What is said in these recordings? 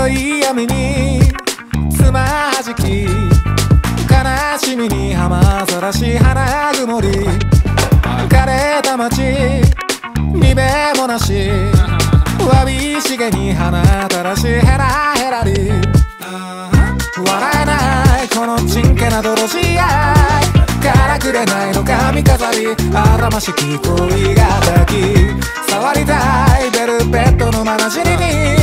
良い闇につまじき悲しみに浜ざらし花曇り浮かれた街にべもなしわびしげに花たらしヘラヘラり。笑えないこのちんけな泥仕合。からくれないの髪飾りあらましき恋が抱き触りたいベルベットのまなじりに。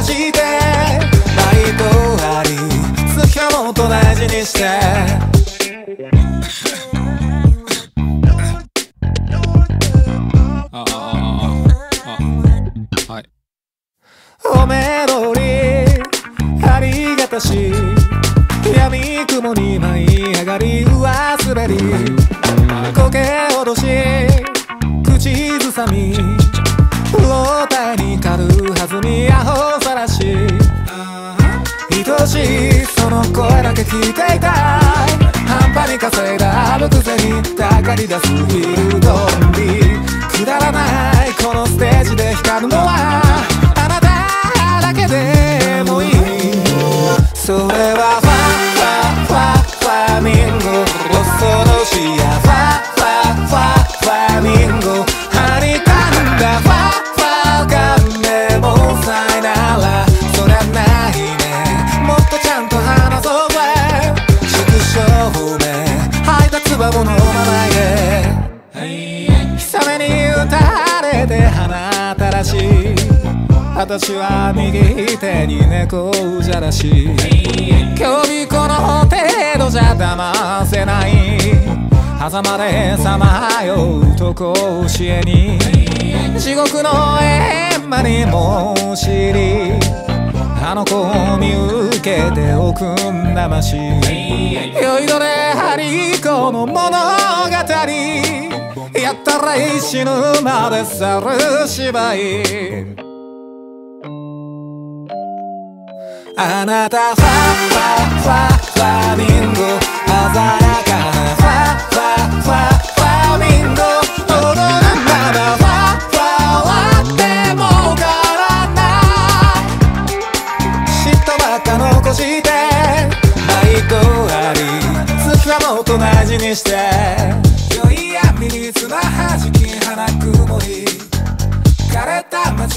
か残して愛とあり好きはもっと大事にして。おめどりありがたし闇雲に舞い上がり上滑り苔おどし口ずさみけ聞いていた半端に稼いだあるくせにたかり出すビルドンビくだらないこのステージで光るのは。配達バボの名前で久めに打たれて鼻たらし私は右手に猫じゃらし今日この程度じゃ騙せない。狭間でさまようと甲子園に。地獄の閻魔に申し入り。あの子を見受けておくんなまし。酔いどれハリコの物語。やったら死ぬまで去る芝居。あなたファファファファミング鮮やり月はもっと大事にして。酔いやみにつまはじき花曇り枯れた街